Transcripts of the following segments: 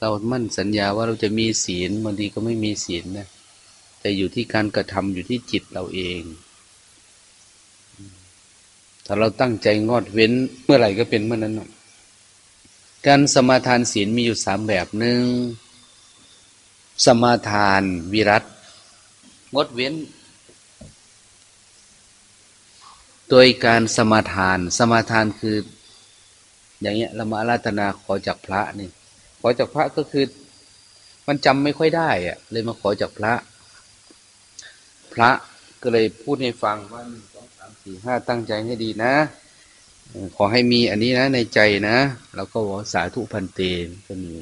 เรามั่นสัญญาว่าเราจะมีศีลบางทีก็ไม่มีศีลนะ แต่อยู่ที่การกระทำอยู่ที่จิตเราเอง ถ้าเราตั้งใจงอดเว้นเมื่อไหร่ก็เป็นเมื่อนั้นการสมาทานศีลมีอยู่สามแบบหนึ่งสมาทานวิรัตงดเว้น โดยการสมาทาน สมาทานคือ อย่างเงี้ยเรามาอาราธนาขอจากพระนี่ อจากพระก็คือ มันจำไม่ค่อยได้อะเลยมาขอจากพระ พระก็เลยพูดให้ฟังว่าหนึ่งสองสามสี่ห้าตั้งใจให้ดีนะ ขอให้มีอันนี้นะในใจนะแล้วก็วสาธุพันเตก็มี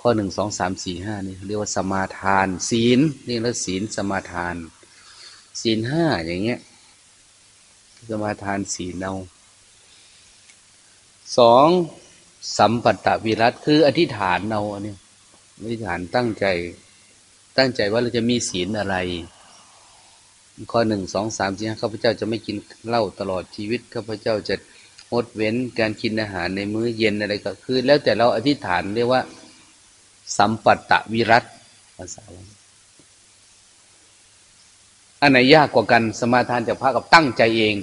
ข้อหนึ่งสองสามสี่ห้านี่เรียกว่าสมาทาน ศีลนี่แล้วศีลสมาทาน ศีลห้าอย่างเงี้ย สมาทานศีลเอาสอง สัมปัตตวิรัตคืออธิษฐานเอาอันนี้อธิษฐานตั้งใจ ตั้งใจว่าเราจะมีศีลอะไร ข้อหนึ่งสองสามสี่ห้าข้าพเจ้าจะไม่กินเหล้าตลอดชีวิตข้าพเจ้าจะงดเว้นการกินอาหารในมื้อเย็นอะไรก็คือ แล้วแต่เราอธิษฐานเรียกว่า สัมปัตตวิรัตภาษาอันไหนยากกว่ากันสมาทานจากพระกับตั้งใจเอง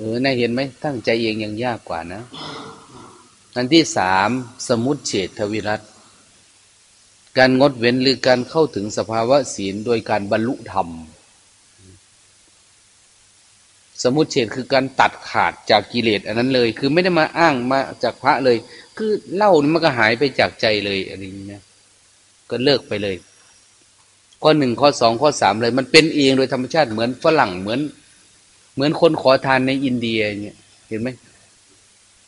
เออน่าเห็นไหมตั้งใจเองยังยากกว่านะอันที่สามสมุตเฉทวิรัตการงดเว้นหรือการเข้าถึงสภาวะศีลโดยการบรรลุธรรม สมุตเฉทคือการตัดขาดจากกิเลสอันนั้นเลย คือไม่ได้มาอ้างมาจากพระเลย คือเล่ามันก็หายไปจากใจเลยอะไรอย่างนี้ก็เลิกไปเลย ข้อหนึ่งข้อสองข้อสามเลย มันเป็นเองโดยธรรมชาติเหมือนฝรั่งเหมือน เหมือนคนขอทานในอินเดียเนี่ย เห็นไหม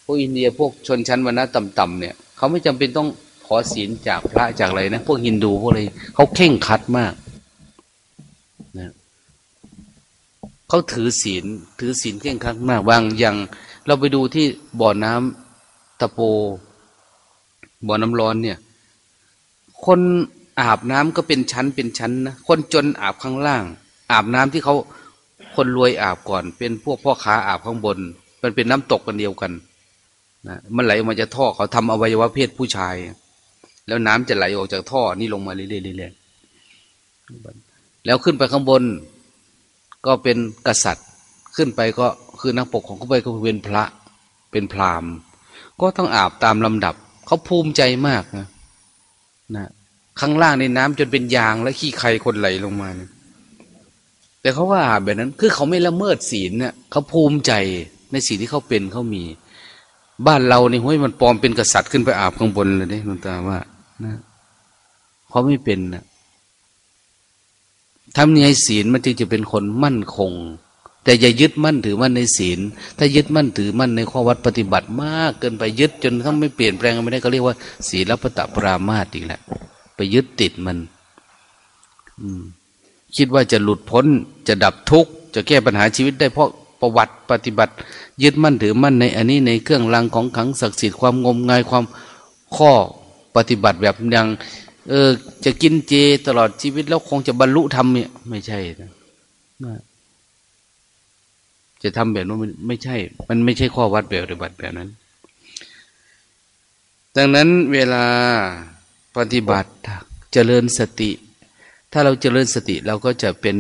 พวกอินเดียพวกชนชั้นวรรณะต่ำๆเนี่ยเขาไม่จำเป็นต้องขอศีลจากพระจากอะไรนะ พวกฮินดูพวกอะไรเขาเข่งคัดมากนะเขาถือศีลถือศีลเข่งคัดมากบางอย่างเราไปดูที่บ่อน้ำตะโปบ่อน้ำร้อนเนี่ย คนอาบน้ำก็เป็นชั้นเป็นชั้นนะคนจนอาบข้างล่าง อาบน้ำที่เขา คนรวยอาบก่อน เป็นพวกพ่อค้าอาบข้างบน มันเป็นน้ำตกกันเดียวกันนะมันไหลออกมาจากท่อเขาทำอวัยวะเพศผู้ชาย แล้วน้ำจะไหลออกจากท่อนี่ลงมาเรื่อยๆแล้วขึ้นไปข้างบน ก็เป็นกษัตริย์ ขึ้นไปก็คือนักปกของเขาไปก็เป็นพระเป็นพราหมณ์ ก็ต้องอาบตามลำดับ เขาภูมิใจมากนะนะข้างล่างในน้ำจนเป็นยางและขี้ใครคนไหลลงมาเนี่ย แต่เขาว่าแบบนั้นคือเขาไม่ละเมิดศีลเนี่ยเขาภูมิใจในสิ่งที่เขาเป็นเขามี บ้านเราในห้วยมันปลอมเป็นกษัตริย์ขึ้นไปอาบข้างบนเลยเนี่ยลุงตาว่านะเขาไม่เป็นนะทำยังไงศีลมันจึงจะเป็นคนมั่นคง แต่อย่ายึดมั่นถือมั่นในศีล ถ้ายึดมั่นถือมั่นในข้อวัดปฏิบัติมาก เกินไปยึดจนถ้าไม่เปลี่ยนแปลงไม่ได้ก็เรียกว่า ศีลปตะปรามาตอีกแหละไปยึดติดมัน อืม คิดว่าจะหลุดพ้น จะดับทุกข์ จะแก้ปัญหาชีวิตได้เพราะประวัติปฏิบัติ ยึดมั่นถือมั่นในอันนี้ในเครื่องรางของขังศักดิ์สิทธิ์ความงมงายความข้อปฏิบัติแบบย่างเออจะกินเจตลอดชีวิตแล้วคงจะบรรลุธรรมเนี่ยไม่ใช่นะจะทำแบบนั้นไม่ใช่ มันไม่ใช่ข้อวัดแบบปฏิบัติแบบนั้น ดังนั้นเวลาปฏิบัติเจริญสติ ถ้าเราเจริญสติเราก็จะเป็น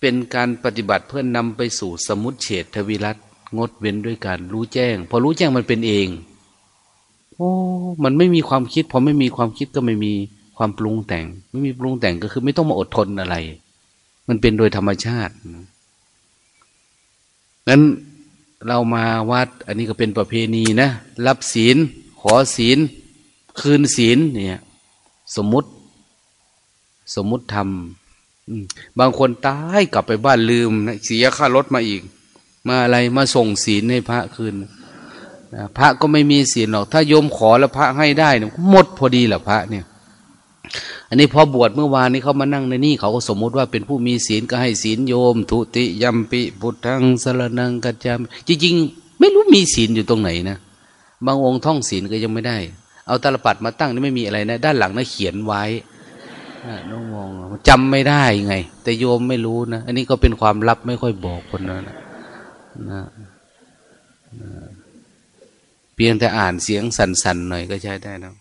เป็นการปฏิบัติเพื่อนนำไปสู่สมุติเฉดทวิรัตงดเว้นด้วยการรู้แจ้ง พอรู้แจ้งมันเป็นเอง โอ้มันไม่มีความคิด พอไม่มีความคิดก็ไม่มีความปรุงแต่ง ไม่มีปรุงแต่งก็คือไม่ต้องมาอดทนอะไร มันเป็นโดยธรรมชาตินั้นเรามาวัด อันนี้ก็เป็นประเพณีนะ รับศีล ขอศีล คืนศีลเนี่ย สมมติ สมมุติทำบางคนตายกลับไปบ้านลืมเสียค่ารถมาอีก มาอะไรมาส่งศีลให้พระคืนพระก็ไม่มีศีลหรอก ถ้าโยมขอแล้วพระให้ได้เนี่ยหมดพอดีแหละพระเนี่ย อันนี้พอบวชเมื่อวานนี้เขามานั่งในนี่เขาก็สมมุติว่าเป็นผู้มีศีลก็ให้ศีลโยม ทุติยัมปิพุทธังสรนังกัจจามจริงๆ ไม่รู้มีศีลอยู่ตรงไหนนะบางองค์ท่องศีลก็ยังไม่ได้ เอาตาลปัดมาตั้งนี่ไม่มีอะไรนะ ด้านหลังนะเขียนไว้ น้องมองจำไม่ได้ไง แต่โยมไม่รู้นะ อันนี้ก็เป็นความลับไม่ค่อยบอกคนนะนะเพียงแต่อ่านเสียงสั่นๆหน่อยก็ใช้ได้นะ